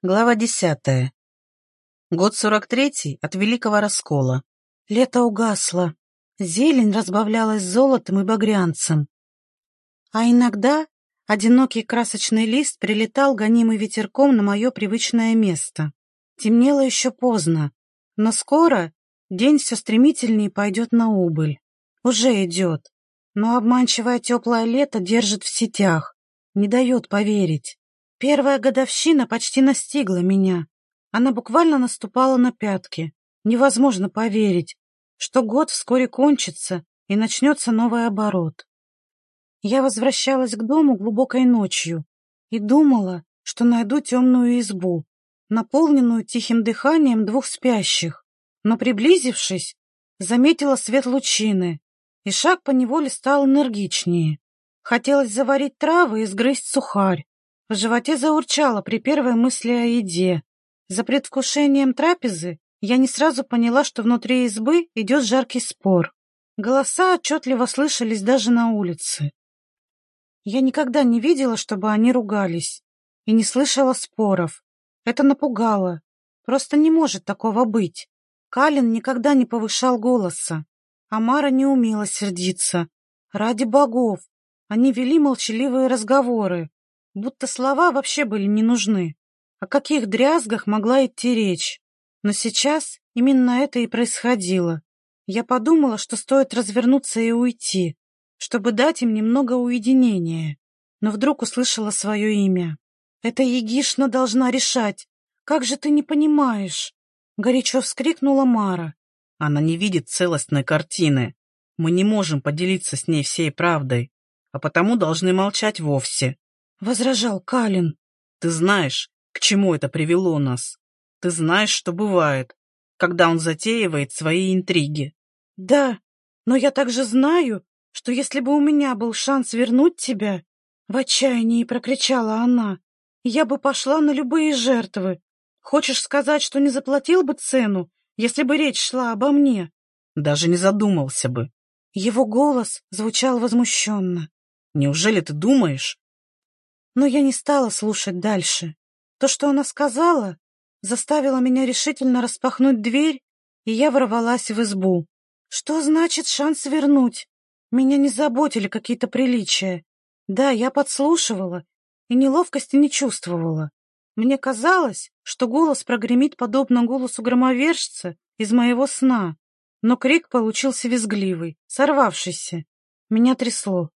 Глава десятая. Год сорок третий от Великого Раскола. Лето угасло. Зелень разбавлялась золотом и багрянцем. А иногда одинокий красочный лист прилетал гонимый ветерком на мое привычное место. Темнело еще поздно, но скоро день все стремительнее пойдет на убыль. Уже идет, но обманчивое теплое лето держит в сетях, не дает поверить. Первая годовщина почти настигла меня. Она буквально наступала на пятки. Невозможно поверить, что год вскоре кончится и начнется новый оборот. Я возвращалась к дому глубокой ночью и думала, что найду темную избу, наполненную тихим дыханием двух спящих. Но, приблизившись, заметила свет лучины, и шаг по неволе стал энергичнее. Хотелось заварить травы и сгрызть сухарь. В животе заурчало при первой мысли о еде. За предвкушением трапезы я не сразу поняла, что внутри избы идет жаркий спор. Голоса отчетливо слышались даже на улице. Я никогда не видела, чтобы они ругались, и не слышала споров. Это напугало. Просто не может такого быть. Калин никогда не повышал голоса. Амара не умела сердиться. Ради богов! Они вели молчаливые разговоры, будто слова вообще были не нужны. О каких дрязгах могла идти речь? Но сейчас именно это и происходило. Я подумала, что стоит развернуться и уйти, чтобы дать им немного уединения. Но вдруг услышала свое имя. «Это Егишна должна решать. Как же ты не понимаешь?» Горячо вскрикнула Мара. «Она не видит целостной картины. Мы не можем поделиться с ней всей правдой, а потому должны молчать вовсе. — возражал Калин. «Ты знаешь, к чему это привело нас. Ты знаешь, что бывает, когда он затеивает свои интриги». «Да, но я также знаю, что если бы у меня был шанс вернуть тебя...» В отчаянии прокричала она. «Я бы пошла на любые жертвы. Хочешь сказать, что не заплатил бы цену, если бы речь шла обо мне?» «Даже не задумался бы». Его голос звучал возмущенно. «Неужели ты думаешь, но я не стала слушать дальше. То, что она сказала, заставило меня решительно распахнуть дверь, и я ворвалась в избу. Что значит шанс вернуть? Меня не заботили какие-то приличия. Да, я подслушивала и неловкости не чувствовала. Мне казалось, что голос прогремит подобно голосу громовержца из моего сна, но крик получился визгливый, сорвавшийся. Меня трясло.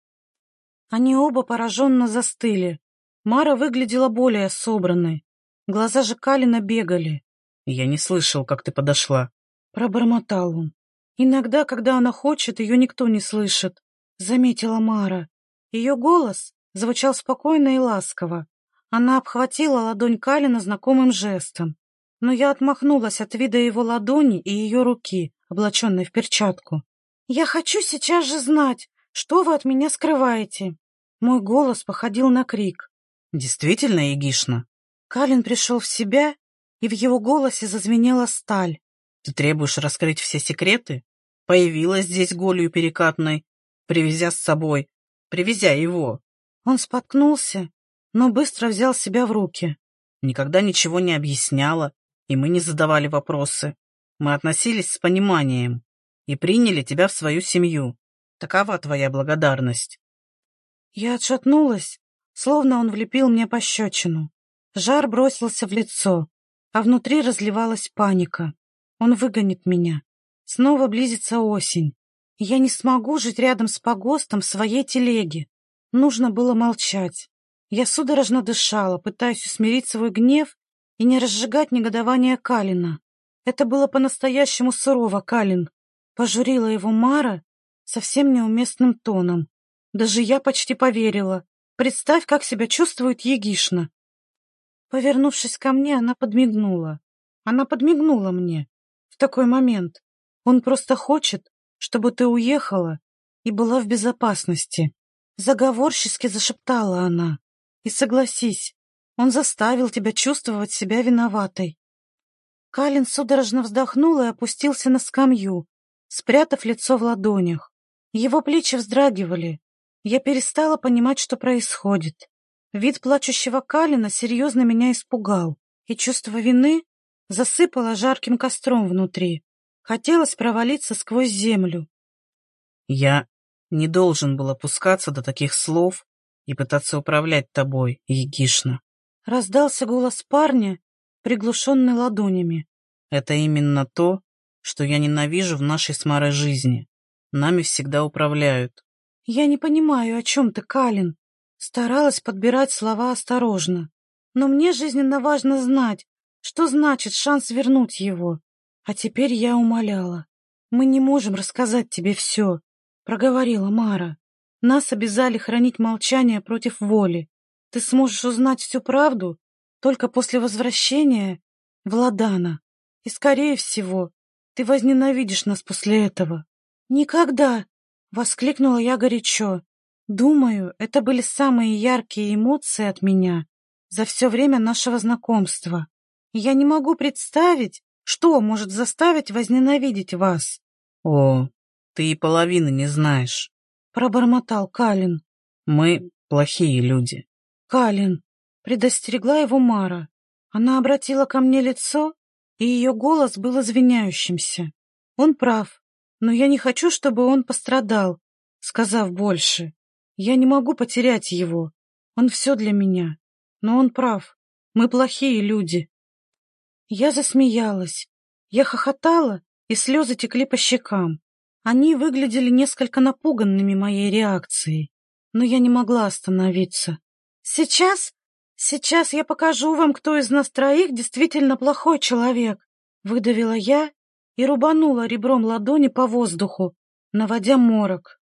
Они оба пораженно застыли. Мара выглядела более собранной. Глаза же Калина бегали. «Я не слышал, как ты подошла», — пробормотал он. «Иногда, когда она хочет, ее никто не слышит», — заметила Мара. Ее голос звучал спокойно и ласково. Она обхватила ладонь Калина знакомым жестом. Но я отмахнулась от вида его ладони и ее руки, облаченной в перчатку. «Я хочу сейчас же знать, что вы от меня скрываете?» Мой голос походил на крик. Действительно, Егишна? Калин пришел в себя, и в его голосе зазвенела сталь. Ты требуешь раскрыть все секреты? Появилась здесь голью перекатной, привезя с собой, привезя его. Он споткнулся, но быстро взял себя в руки. Никогда ничего не объясняла, и мы не задавали вопросы. Мы относились с пониманием и приняли тебя в свою семью. Такова твоя благодарность. Я отшатнулась, словно он влепил мне пощечину. Жар бросился в лицо, а внутри разливалась паника. Он выгонит меня. Снова близится осень. Я не смогу жить рядом с погостом в своей телеге. Нужно было молчать. Я судорожно дышала, пытаясь усмирить свой гнев и не разжигать негодование Калина. Это было по-настоящему сурово, Калин. Пожурила его Мара совсем неуместным тоном. Даже я почти поверила. Представь, как себя чувствует Егишна. Повернувшись ко мне, она подмигнула. Она подмигнула мне. В такой момент. Он просто хочет, чтобы ты уехала и была в безопасности. Заговорчески зашептала она. И согласись, он заставил тебя чувствовать себя виноватой. Калин судорожно вздохнул и опустился на скамью, спрятав лицо в ладонях. Его плечи вздрагивали, я перестала понимать, что происходит. Вид плачущего Калина серьезно меня испугал. и чувство вины засыпало жарким костром внутри. Хотелось провалиться сквозь землю. Я не должен был опускаться до таких слов и пытаться управлять тобой, Егишна. Раздался голос парня, приглушенный ладонями. Это именно то, что я ненавижу в нашей с Марой жизни. Нами всегда управляют. Я не понимаю, о чем ты, Калин. Старалась подбирать слова осторожно. Но мне жизненно важно знать, что значит шанс вернуть его. А теперь я умоляла. Мы не можем рассказать тебе все, проговорила Мара. Нас обязали хранить молчание против воли. Ты сможешь узнать всю правду только после возвращения в Ладана. И, скорее всего, ты возненавидишь нас после этого. Никогда! Воскликнула я горячо. Думаю, это были самые яркие эмоции от меня за все время нашего знакомства. Я не могу представить, что может заставить возненавидеть вас. О, ты и половины не знаешь, пробормотал Калин. Мы плохие люди. Калин, предостерегла его Мара. Она обратила ко мне лицо, и ее голос был извиняющимся. Он прав, но я не хочу, чтобы он пострадал, сказав больше. Я не могу потерять его. Он все для меня. Но он прав. Мы плохие люди. Я засмеялась. Я хохотала, и слезы текли по щекам. Они выглядели несколько напуганными моей реакцией, но я не могла остановиться. Сейчас, сейчас я покажу вам, кто из нас троих действительно плохой человек, выдавила я и рубанула ребром ладони по воздуху, наводя морок.